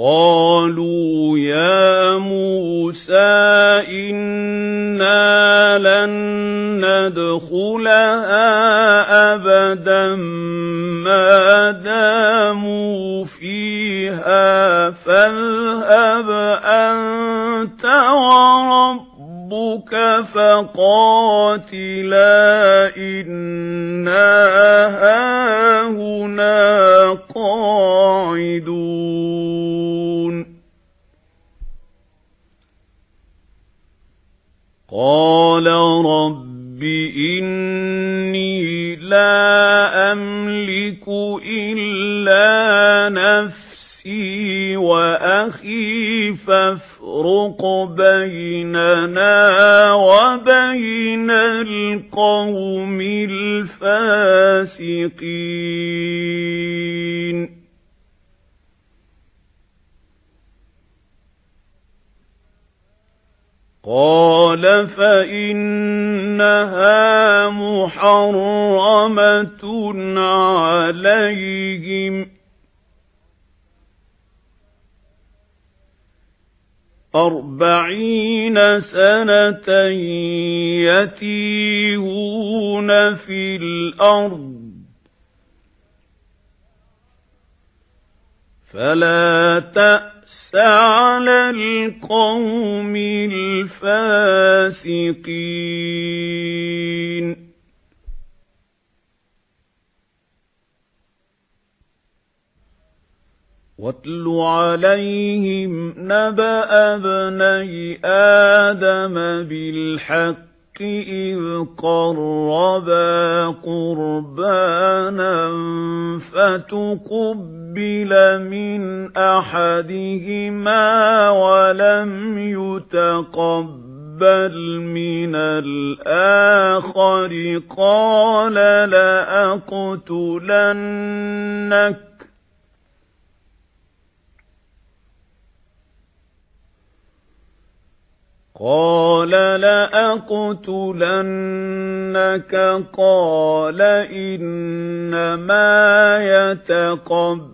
قالوا يا موسى إنا لن ندخلها أبدا ما داموا فيها فاذهب أنت وربك فقاتلا إنا رب إني لا أملك إلا نفسي وأخي فافرق بيننا وبين القوم الفاسقين فإنها محرمة عليهم. أربعين سنة يتيهون في الأرض. فلا تأس على القوم الفاسقين. واتل عليهم نبأ ابني آدم بالحق. إذ قربا قربانا فتقبل من أحدهما ولم يتقبل من الآخر قال لأقتلنك قال لأقتلنك قال إنما يتقبل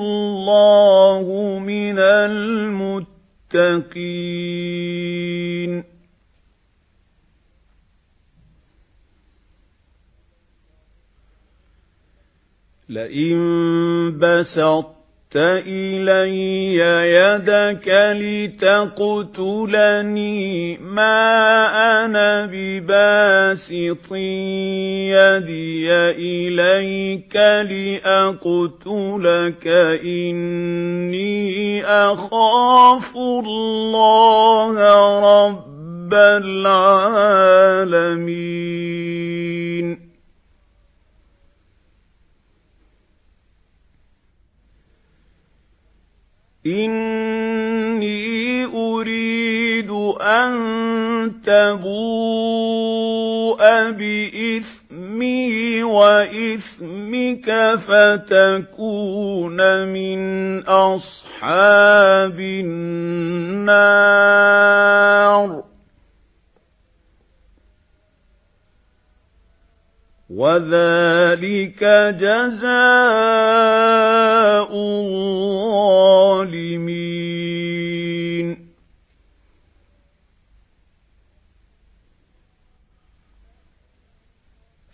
الله من المتقين لئن بسطت إِلَيَّ يَدَكَ لِتَقْتُلَنِي مَا أَنَا بِبَاسِطٍ يَدِيَ إِلَيْكَ لِأَقْتُلَكَ إِنِّي أَخَافُ اللَّهَ رَبَّ الْعَالَمِينَ. إِنِّي أُرِيدُ أَن تَبُوءَ بِإِثْمِي وَإِثْمِكَ فَتَكُونَ مِنْ أَصْحَابِ النَّارِ وَذَلِكَ جَزَاءُ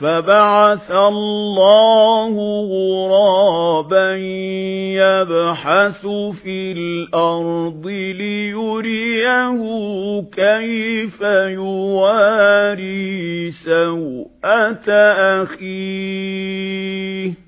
فَبَعَثَ اللَّهُ غُرَابًا يَبْحَثُ فِي الْأَرْضِ لِيُرِيَهُ كَيْفَ يُوَارِي سَوْءَةَ أَخِيهِ.